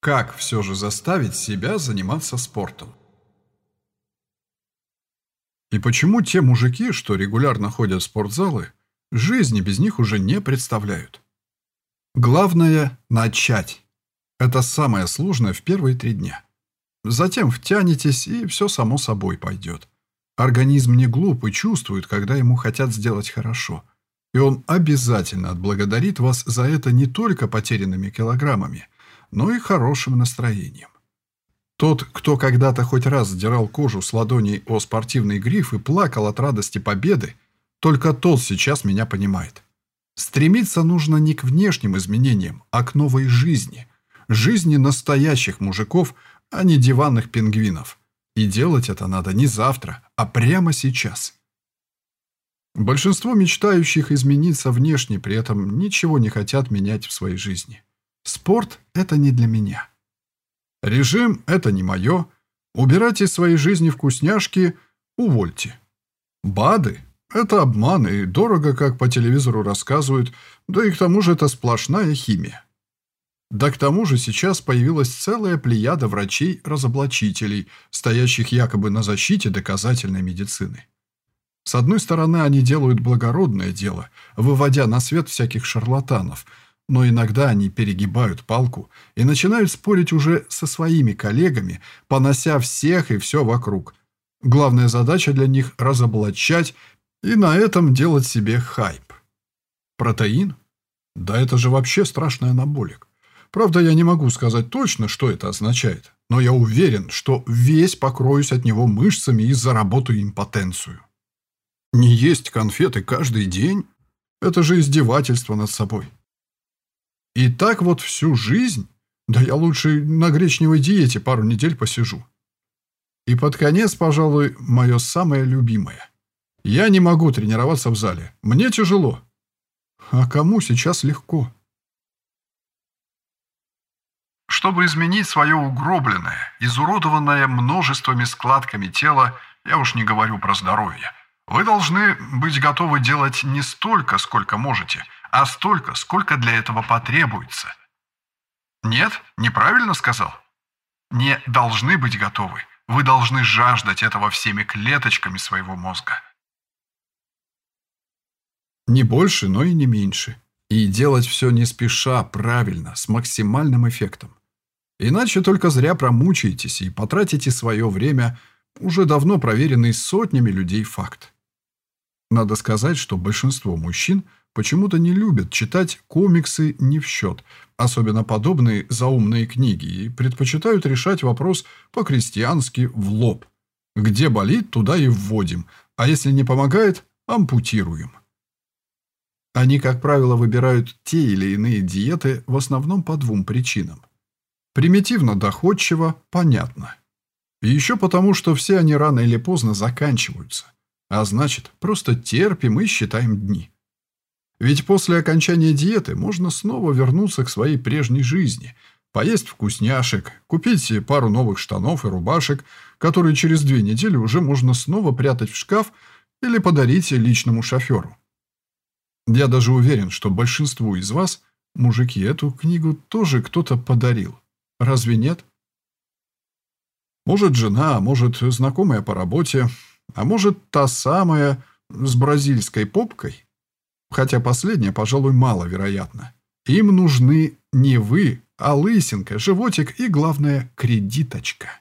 Как все же заставить себя заниматься спортом? И почему те мужики, что регулярно ходят в спортзалы, жизни без них уже не представляют? Главное – начать. Это самое сложное в первые три дня. Затем втянетесь, и все само собой пойдет. Организм не глуп и чувствует, когда ему хотят сделать хорошо. И он обязательно отблагодарит вас за это не только потерянными килограммами, но и хорошим настроением. Тот, кто когда-то хоть раз сдирал кожу с ладоней о спортивный гриф и плакал от радости победы, только тот сейчас меня понимает. Стремиться нужно не к внешним изменениям, а к новой жизни. Жизни настоящих мужиков, а не диванных пингвинов. И делать это надо не завтра, а прямо сейчас. Большинство мечтающих измениться внешне при этом ничего не хотят менять в своей жизни. Спорт – это не для меня. Режим – это не мое. Убирать из своей жизни вкусняшки – увольте. БАДы – это обман и дорого, как по телевизору рассказывают, да и к тому же это сплошная химия. Да к тому же сейчас появилась целая плеяда врачей-разоблачителей, стоящих якобы на защите доказательной медицины. С одной стороны, они делают благородное дело, выводя на свет всяких шарлатанов – но иногда они перегибают палку и начинают спорить уже со своими коллегами, понося всех и все вокруг. Главная задача для них – разоблачать и на этом делать себе хайп. Протеин? Да это же вообще страшный анаболик. Правда, я не могу сказать точно, что это означает, но я уверен, что весь покроюсь от него мышцами и заработаю импотенцию. Не есть конфеты каждый день – это же издевательство над собой. И так вот всю жизнь? Да я лучше на гречневой диете пару недель посижу. И под конец, пожалуй, мое самое любимое. Я не могу тренироваться в зале. Мне тяжело. А кому сейчас легко? Чтобы изменить свое угробленное, изуродованное множествами складками тело, я уж не говорю про здоровье, вы должны быть готовы делать не столько, сколько можете – а столько, сколько для этого потребуется. Нет, неправильно сказал. Не должны быть готовы. Вы должны жаждать этого всеми клеточками своего мозга. Не больше, но и не меньше. И делать все не спеша, правильно, с максимальным эффектом. Иначе только зря промучаетесь и потратите свое время, уже давно проверенный сотнями людей факт. Надо сказать, что большинство мужчин – почему-то не любят читать комиксы не в счет, особенно подобные заумные книги, и предпочитают решать вопрос по-крестьянски в лоб. Где болит, туда и вводим, а если не помогает, ампутируем. Они, как правило, выбирают те или иные диеты в основном по двум причинам. Примитивно доходчиво, понятно. И еще потому, что все они рано или поздно заканчиваются. А значит, просто терпим и считаем дни. Ведь после окончания диеты можно снова вернуться к своей прежней жизни, поесть вкусняшек, купить пару новых штанов и рубашек, которые через две недели уже можно снова прятать в шкаф или подарить личному шоферу. Я даже уверен, что большинству из вас, мужики, эту книгу тоже кто-то подарил. Разве нет? Может, жена, может, знакомая по работе, а может, та самая с бразильской попкой? Хотя последнее, пожалуй, маловероятно. Им нужны не вы, а лысинка, животик и, главное, кредиточка.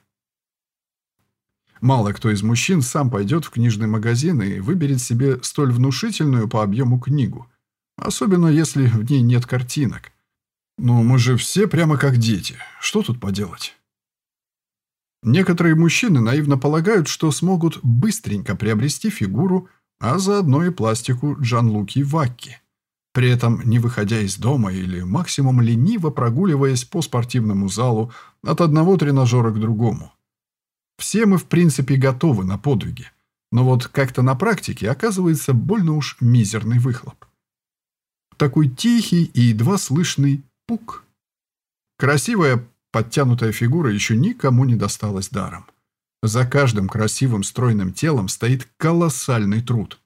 Мало кто из мужчин сам пойдет в книжный магазин и выберет себе столь внушительную по объему книгу, особенно если в ней нет картинок. Но мы же все прямо как дети, что тут поделать? Некоторые мужчины наивно полагают, что смогут быстренько приобрести фигуру, а заодно и пластику Джанлуки Вакки. При этом не выходя из дома или максимум лениво прогуливаясь по спортивному залу от одного тренажера к другому. Все мы в принципе готовы на подвиги, но вот как-то на практике оказывается больно уж мизерный выхлоп. Такой тихий и едва слышный пук. Красивая подтянутая фигура еще никому не досталась даром. За каждым красивым стройным телом стоит колоссальный труд.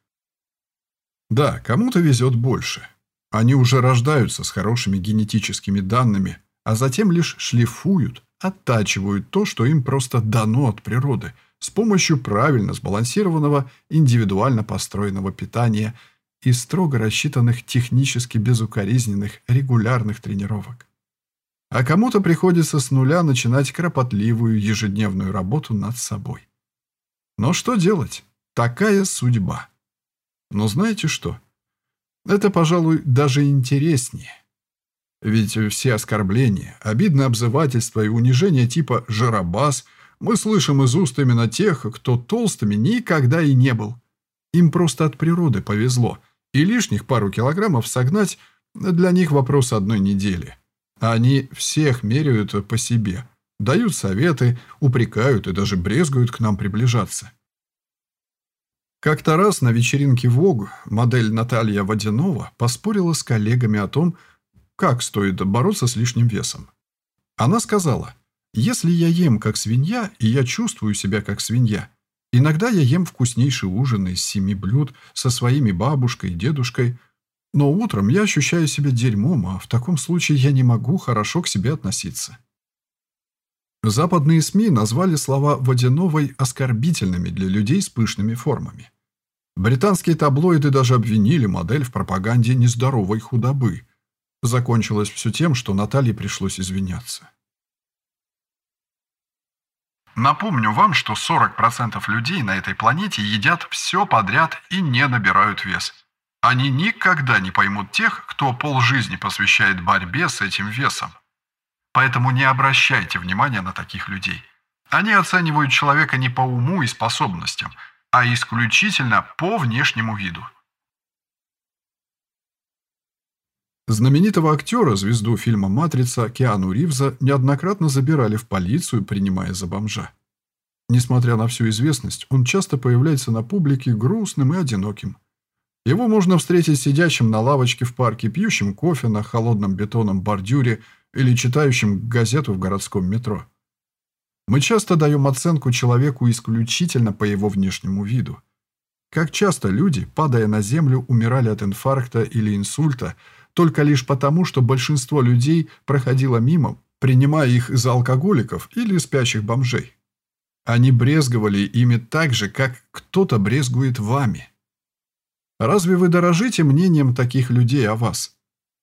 Да, кому-то везет больше. Они уже рождаются с хорошими генетическими данными, а затем лишь шлифуют, оттачивают то, что им просто дано от природы, с помощью правильно сбалансированного, индивидуально построенного питания и строго рассчитанных технически безукоризненных регулярных тренировок. А кому-то приходится с нуля начинать кропотливую ежедневную работу над собой. Но что делать? Такая судьба. Но знаете что? Это, пожалуй, даже интереснее. Ведь все оскорбления, обидные обзывательства и унижения типа «жарабас» мы слышим из уст именно тех, кто толстыми никогда и не был. Им просто от природы повезло, и лишних пару килограммов согнать для них вопрос одной недели. Они всех меряют по себе, дают советы, упрекают и даже брезгуют к нам приближаться. Как-то раз на вечеринке ВОГ модель Наталья Водянова поспорила с коллегами о том, как стоит бороться с лишним весом. Она сказала, «Если я ем как свинья, и я чувствую себя как свинья, иногда я ем вкуснейший ужин из семи блюд со своими бабушкой и дедушкой, но утром я ощущаю себя дерьмом, а в таком случае я не могу хорошо к себе относиться». Западные СМИ назвали слова Водяновой оскорбительными для людей с пышными формами. Британские таблоиды даже обвинили модель в пропаганде нездоровой худобы – Закончилось все тем, что Наталье пришлось извиняться. Напомню вам, что 40% людей на этой планете едят все подряд и не набирают вес. Они никогда не поймут тех, кто полжизни посвящает борьбе с этим весом. Поэтому не обращайте внимания на таких людей. Они оценивают человека не по уму и способностям, а исключительно по внешнему виду. Знаменитого актера, звезду фильма «Матрица» Киану Ривза неоднократно забирали в полицию, принимая за бомжа. Несмотря на всю известность, он часто появляется на публике грустным и одиноким. Его можно встретить сидящим на лавочке в парке, пьющим кофе на холодном бетонном бордюре или читающим газету в городском метро. Мы часто даем оценку человеку исключительно по его внешнему виду. Как часто люди, падая на землю, умирали от инфаркта или инсульта – только лишь потому, что большинство людей проходило мимо, принимая их за алкоголиков или спящих бомжей. Они брезговали ими так же, как кто-то брезгует вами. Разве вы дорожите мнением таких людей о вас?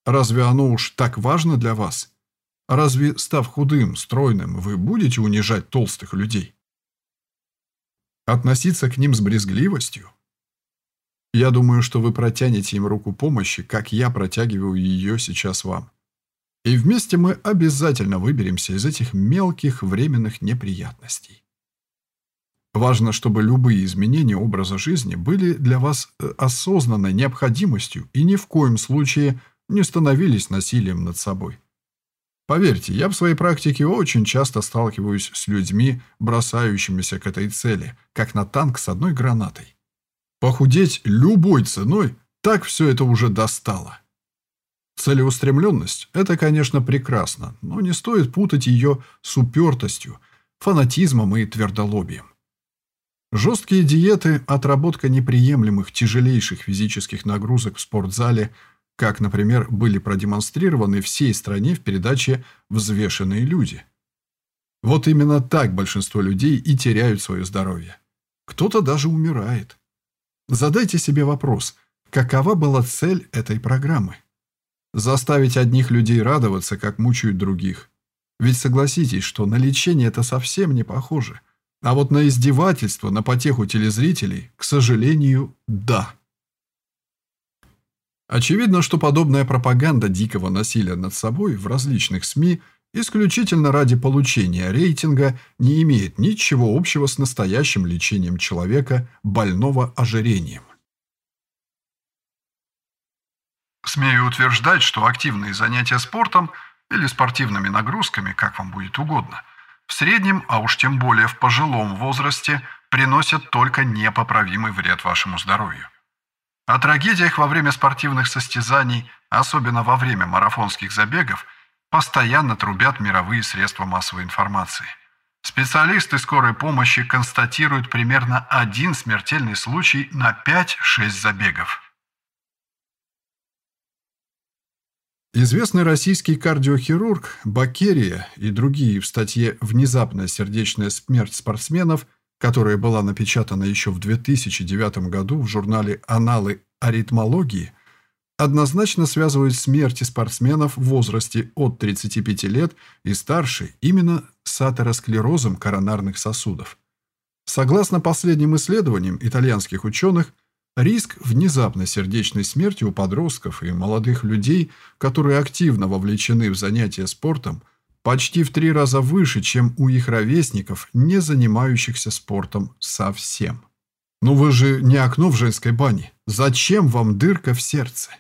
Разве оно уж так важно для вас? Разве, став худым, стройным, вы будете унижать толстых людей? Относиться к ним с брезгливостью? Я думаю, что вы протянете им руку помощи, как я протягиваю ее сейчас вам. И вместе мы обязательно выберемся из этих мелких временных неприятностей. Важно, чтобы любые изменения образа жизни были для вас э, осознанной необходимостью и ни в коем случае не становились насилием над собой. Поверьте, я в своей практике очень часто сталкиваюсь с людьми, бросающимися к этой цели, как на танк с одной гранатой. Похудеть любой ценой, так все это уже достало. Целеустремленность – это, конечно, прекрасно, но не стоит путать ее с упертостью, фанатизмом и твердолобием. Жесткие диеты, отработка неприемлемых тяжелейших физических нагрузок в спортзале, как, например, были продемонстрированы всей стране в передаче «Взвешенные люди». Вот именно так большинство людей и теряют свое здоровье. Кто-то даже умирает. Задайте себе вопрос, какова была цель этой программы? Заставить одних людей радоваться, как мучают других. Ведь согласитесь, что на лечение это совсем не похоже. А вот на издевательство, на потеху телезрителей, к сожалению, да. Очевидно, что подобная пропаганда дикого насилия над собой в различных СМИ исключительно ради получения рейтинга не имеет ничего общего с настоящим лечением человека, больного ожирением. Смею утверждать, что активные занятия спортом или спортивными нагрузками, как вам будет угодно, в среднем, а уж тем более в пожилом возрасте, приносят только непоправимый вред вашему здоровью. О трагедиях во время спортивных состязаний, особенно во время марафонских забегов – Постоянно трубят мировые средства массовой информации. Специалисты скорой помощи констатируют примерно один смертельный случай на 5-6 забегов. Известный российский кардиохирург Бакерия и другие в статье «Внезапная сердечная смерть спортсменов», которая была напечатана еще в 2009 году в журнале «Аналы аритмологии», однозначно связывают смерти спортсменов в возрасте от 35 лет и старше именно с атеросклерозом коронарных сосудов. Согласно последним исследованиям итальянских ученых, Риск внезапной сердечной смерти у подростков и молодых людей, которые активно вовлечены в занятия спортом, почти в три раза выше, чем у их ровесников, не занимающихся спортом совсем. Ну вы же не окно в женской бане. Зачем вам дырка в сердце?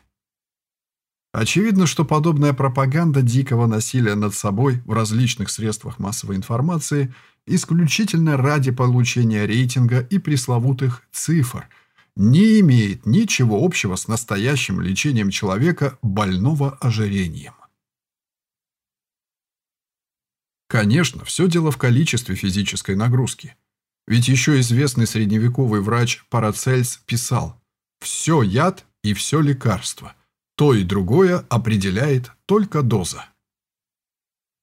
Очевидно, что подобная пропаганда дикого насилия над собой в различных средствах массовой информации исключительно ради получения рейтинга и пресловутых цифр – не имеет ничего общего с настоящим лечением человека больного ожирением. Конечно, все дело в количестве физической нагрузки. Ведь еще известный средневековый врач Парацельс писал «Все яд и все лекарство. То и другое определяет только доза».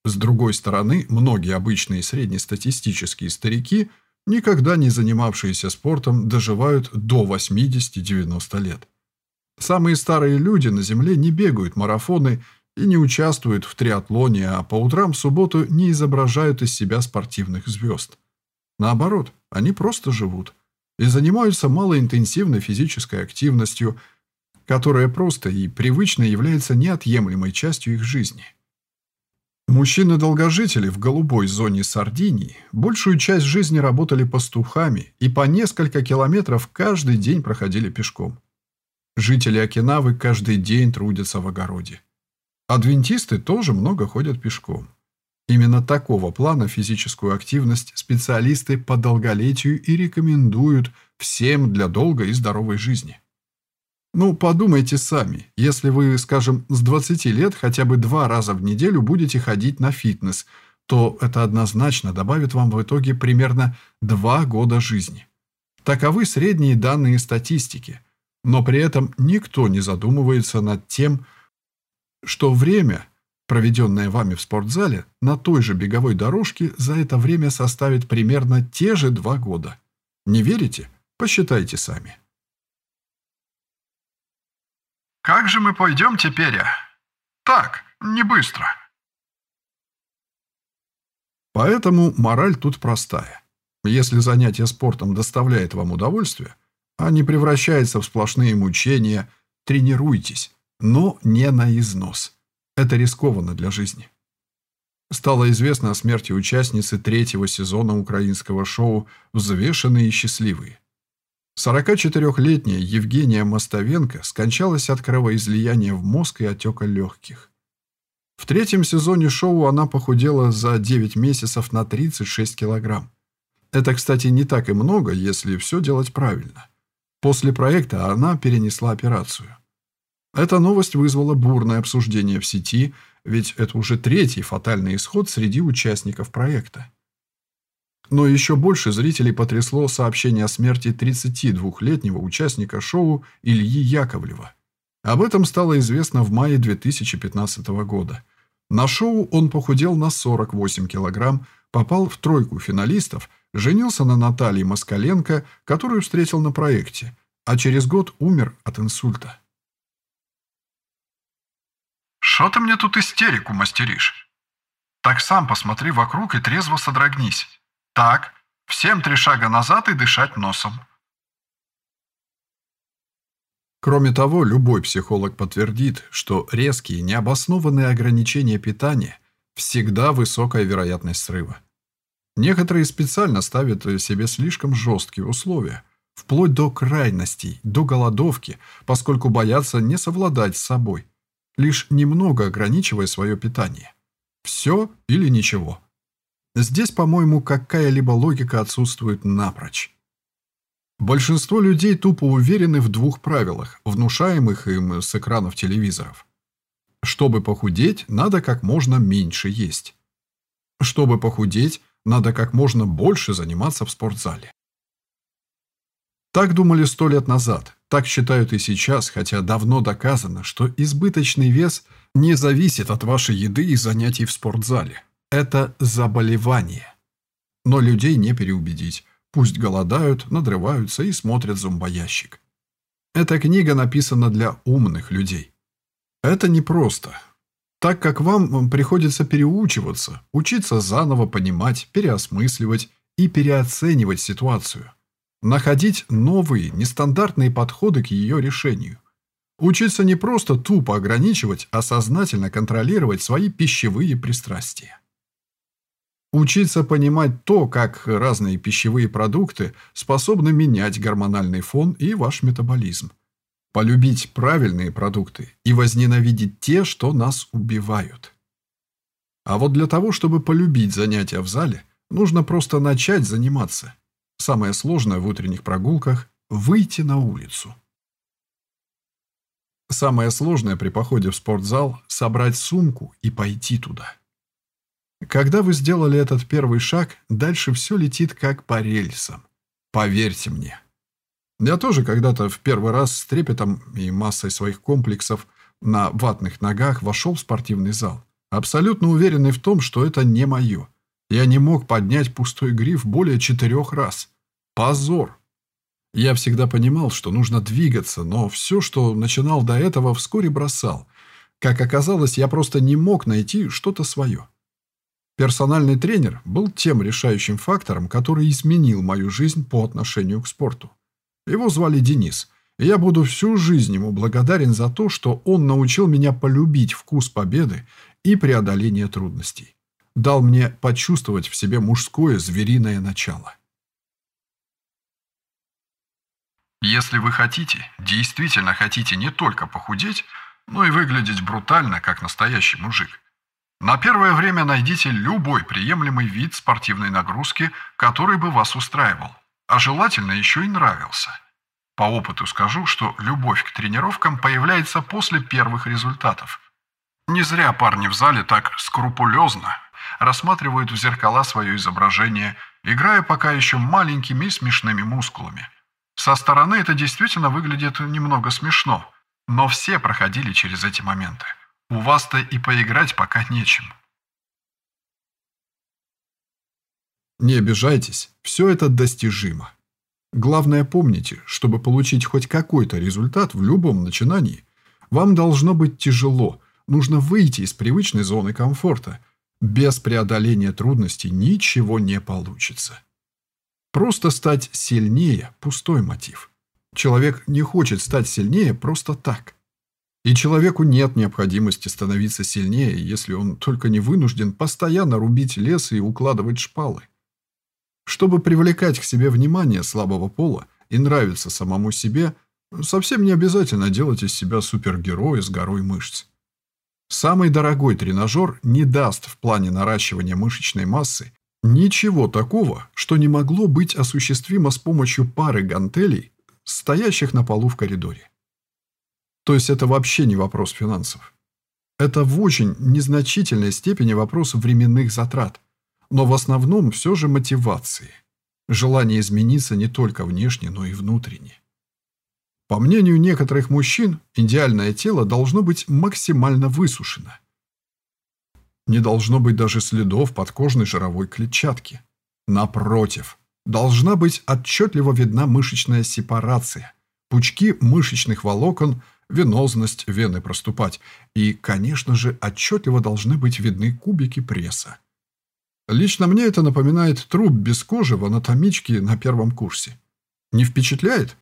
С другой стороны, многие обычные среднестатистические старики – никогда не занимавшиеся спортом, доживают до 80-90 лет. Самые старые люди на Земле не бегают марафоны и не участвуют в триатлоне, а по утрам в субботу не изображают из себя спортивных звезд. Наоборот, они просто живут и занимаются малоинтенсивной физической активностью, которая просто и привычно является неотъемлемой частью их жизни. Мужчины-долгожители в голубой зоне Сардинии большую часть жизни работали пастухами и по несколько километров каждый день проходили пешком. Жители Окинавы каждый день трудятся в огороде. Адвентисты тоже много ходят пешком. Именно такого плана физическую активность специалисты по долголетию и рекомендуют всем для долгой и здоровой жизни. Ну, подумайте сами, если вы, скажем, с 20 лет хотя бы два раза в неделю будете ходить на фитнес, то это однозначно добавит вам в итоге примерно 2 года жизни. Таковы средние данные статистики. Но при этом никто не задумывается над тем, что время, проведенное вами в спортзале, на той же беговой дорожке за это время составит примерно те же 2 года. Не верите? Посчитайте сами. Как же мы пойдем теперь? Так, не быстро. Поэтому мораль тут простая. Если занятие спортом доставляет вам удовольствие, а не превращается в сплошные мучения, тренируйтесь, но не на износ. Это рискованно для жизни. Стало известно о смерти участницы третьего сезона украинского шоу «Взвешенные и счастливые». 44-летняя Евгения Мостовенко скончалась от кровоизлияния в мозг и отека легких. В третьем сезоне шоу она похудела за 9 месяцев на 36 килограмм. Это, кстати, не так и много, если все делать правильно. После проекта она перенесла операцию. Эта новость вызвала бурное обсуждение в сети, ведь это уже третий фатальный исход среди участников проекта. Но еще больше зрителей потрясло сообщение о смерти 32-летнего участника шоу Ильи Яковлева. Об этом стало известно в мае 2015 года. На шоу он похудел на 48 килограмм, попал в тройку финалистов, женился на Наталье Москаленко, которую встретил на проекте, а через год умер от инсульта. «Шо ты мне тут истерику мастеришь? Так сам посмотри вокруг и трезво содрогнись». Так, всем три шага назад и дышать носом. Кроме того, любой психолог подтвердит, что резкие, необоснованные ограничения питания всегда высокая вероятность срыва. Некоторые специально ставят себе слишком жесткие условия, вплоть до крайностей, до голодовки, поскольку боятся не совладать с собой, лишь немного ограничивая свое питание. Все или ничего – Здесь, по-моему, какая-либо логика отсутствует напрочь. Большинство людей тупо уверены в двух правилах, внушаемых им с экранов телевизоров. Чтобы похудеть, надо как можно меньше есть. Чтобы похудеть, надо как можно больше заниматься в спортзале. Так думали сто лет назад, так считают и сейчас, хотя давно доказано, что избыточный вес не зависит от вашей еды и занятий в спортзале. Это заболевание. Но людей не переубедить. Пусть голодают, надрываются и смотрят зомбоящик. Эта книга написана для умных людей. Это непросто, так как вам приходится переучиваться, учиться заново понимать, переосмысливать и переоценивать ситуацию, находить новые, нестандартные подходы к ее решению. Учиться не просто тупо ограничивать, а сознательно контролировать свои пищевые пристрастия. Учиться понимать то, как разные пищевые продукты способны менять гормональный фон и ваш метаболизм. Полюбить правильные продукты и возненавидеть те, что нас убивают. А вот для того, чтобы полюбить занятия в зале, нужно просто начать заниматься. Самое сложное в утренних прогулках – выйти на улицу. Самое сложное при походе в спортзал – собрать сумку и пойти туда. Когда вы сделали этот первый шаг, дальше все летит как по рельсам. Поверьте мне. Я тоже когда-то в первый раз с трепетом и массой своих комплексов на ватных ногах вошел в спортивный зал, абсолютно уверенный в том, что это не мое. Я не мог поднять пустой гриф более четырех раз. Позор! Я всегда понимал, что нужно двигаться, но все, что начинал до этого, вскоре бросал. Как оказалось, я просто не мог найти что-то свое. Персональный тренер был тем решающим фактором, который изменил мою жизнь по отношению к спорту. Его звали Денис, и я буду всю жизнь ему благодарен за то, что он научил меня полюбить вкус победы и преодоления трудностей. Дал мне почувствовать в себе мужское звериное начало. Если вы хотите, действительно хотите не только похудеть, но и выглядеть брутально, как настоящий мужик, на первое время найдите любой приемлемый вид спортивной нагрузки, который бы вас устраивал, а желательно еще и нравился. По опыту скажу, что любовь к тренировкам появляется после первых результатов. Не зря парни в зале так скрупулезно рассматривают в зеркала свое изображение, играя пока еще маленькими смешными мускулами – со стороны это действительно выглядит немного смешно, но все проходили через эти моменты. У вас-то и поиграть пока нечем. Не обижайтесь, все это достижимо. Главное помните, чтобы получить хоть какой-то результат в любом начинании, вам должно быть тяжело, нужно выйти из привычной зоны комфорта. Без преодоления трудностей ничего не получится. Просто стать сильнее – пустой мотив. Человек не хочет стать сильнее просто так. И человеку нет необходимости становиться сильнее, если он только не вынужден постоянно рубить лес и укладывать шпалы. Чтобы привлекать к себе внимание слабого пола и нравиться самому себе, совсем не обязательно делать из себя супергероя с горой мышц. Самый дорогой тренажер не даст в плане наращивания мышечной массы Ничего такого, что не могло быть осуществимо с помощью пары гантелей, стоящих на полу в коридоре. То есть это вообще не вопрос финансов. Это в очень незначительной степени вопрос временных затрат, но в основном все же мотивации. Желание измениться не только внешне, но и внутренне. По мнению некоторых мужчин, идеальное тело должно быть максимально высушено – не должно быть даже следов подкожной жировой клетчатки. Напротив, должна быть отчетливо видна мышечная сепарация, пучки мышечных волокон, венозность вены проступать, и, конечно же, отчетливо должны быть видны кубики пресса. Лично мне это напоминает труп без кожи в анатомичке на первом курсе. Не впечатляет?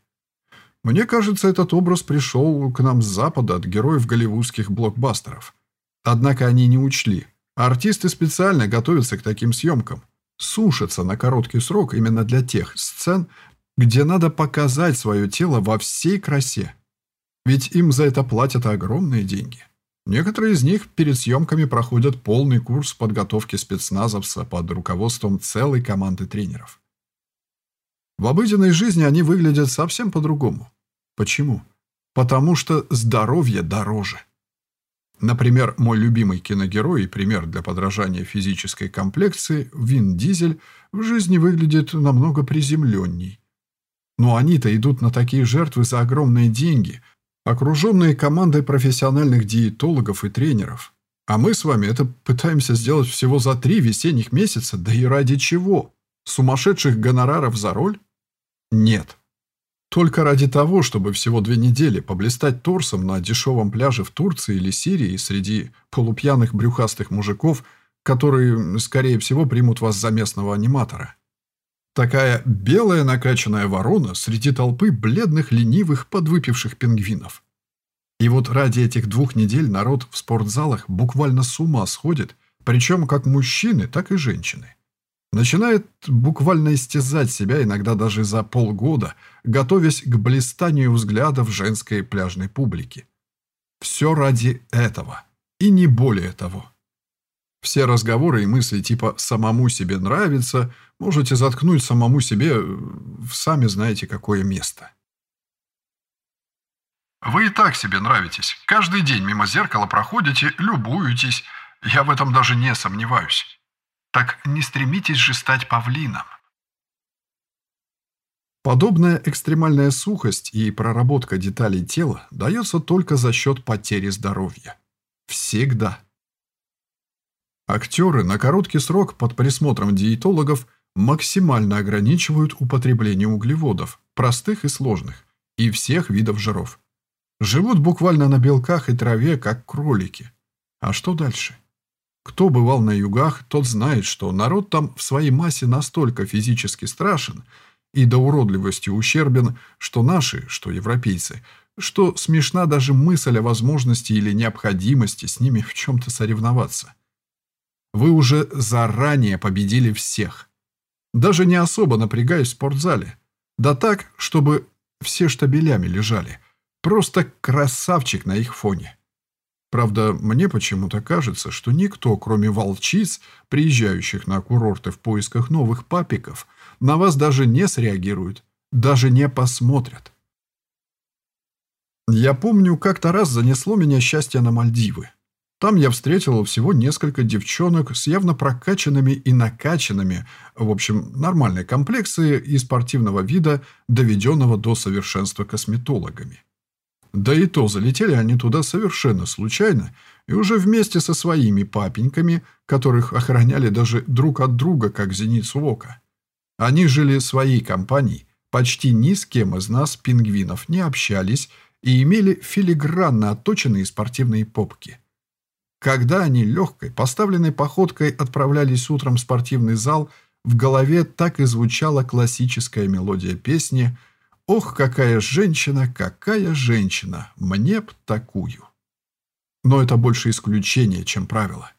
Мне кажется, этот образ пришел к нам с запада от героев голливудских блокбастеров. Однако они не учли, Артисты специально готовятся к таким съемкам. Сушатся на короткий срок именно для тех сцен, где надо показать свое тело во всей красе. Ведь им за это платят огромные деньги. Некоторые из них перед съемками проходят полный курс подготовки спецназовца под руководством целой команды тренеров. В обыденной жизни они выглядят совсем по-другому. Почему? Потому что здоровье дороже. Например, мой любимый киногерой и пример для подражания физической комплекции, Вин Дизель, в жизни выглядит намного приземленней. Но они-то идут на такие жертвы за огромные деньги, окруженные командой профессиональных диетологов и тренеров. А мы с вами это пытаемся сделать всего за три весенних месяца, да и ради чего? Сумасшедших гонораров за роль? Нет. Только ради того, чтобы всего две недели поблистать торсом на дешевом пляже в Турции или Сирии среди полупьяных брюхастых мужиков, которые, скорее всего, примут вас за местного аниматора. Такая белая накачанная ворона среди толпы бледных, ленивых, подвыпивших пингвинов. И вот ради этих двух недель народ в спортзалах буквально с ума сходит, причем как мужчины, так и женщины. Начинает буквально истязать себя иногда даже за полгода, готовясь к блистанию взглядов женской пляжной публики. Все ради этого. И не более того. Все разговоры и мысли типа «самому себе нравится» можете заткнуть самому себе в сами знаете какое место. Вы и так себе нравитесь. Каждый день мимо зеркала проходите, любуетесь. Я в этом даже не сомневаюсь. Так не стремитесь же стать павлином. Подобная экстремальная сухость и проработка деталей тела дается только за счет потери здоровья. Всегда. Актеры на короткий срок под присмотром диетологов максимально ограничивают употребление углеводов, простых и сложных, и всех видов жиров. Живут буквально на белках и траве, как кролики. А что дальше? Кто бывал на югах, тот знает, что народ там в своей массе настолько физически страшен и до уродливости ущербен, что наши, что европейцы, что смешна даже мысль о возможности или необходимости с ними в чем-то соревноваться. Вы уже заранее победили всех. Даже не особо напрягаясь в спортзале. Да так, чтобы все штабелями лежали. Просто красавчик на их фоне. Правда, мне почему-то кажется, что никто, кроме волчиц, приезжающих на курорты в поисках новых папиков, на вас даже не среагирует, даже не посмотрят. Я помню, как-то раз занесло меня счастье на Мальдивы. Там я встретил всего несколько девчонок с явно прокачанными и накачанными, в общем, нормальной комплекции и спортивного вида, доведенного до совершенства косметологами. Да и то залетели они туда совершенно случайно и уже вместе со своими папеньками, которых охраняли даже друг от друга, как зеницу ока. Они жили своей компанией, почти ни с кем из нас, пингвинов, не общались и имели филигранно отточенные спортивные попки. Когда они легкой, поставленной походкой отправлялись утром в спортивный зал, в голове так и звучала классическая мелодия песни «Ох, какая женщина, какая женщина, мне б такую». Но это больше исключение, чем правило.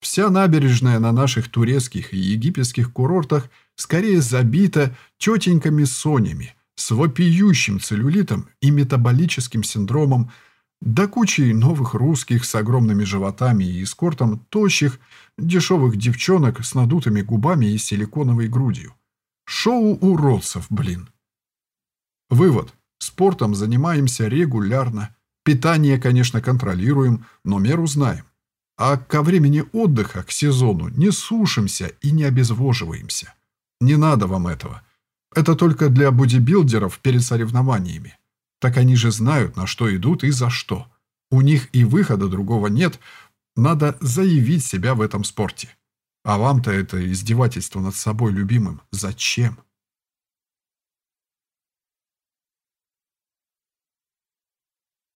Вся набережная на наших турецких и египетских курортах скорее забита тетеньками-сонями с вопиющим целлюлитом и метаболическим синдромом, да кучей новых русских с огромными животами и эскортом тощих, дешевых девчонок с надутыми губами и силиконовой грудью. Шоу уродцев, блин. Вывод. Спортом занимаемся регулярно. Питание, конечно, контролируем, но меру знаем. А ко времени отдыха, к сезону, не сушимся и не обезвоживаемся. Не надо вам этого. Это только для бодибилдеров перед соревнованиями. Так они же знают, на что идут и за что. У них и выхода другого нет. Надо заявить себя в этом спорте. А вам-то это издевательство над собой любимым зачем?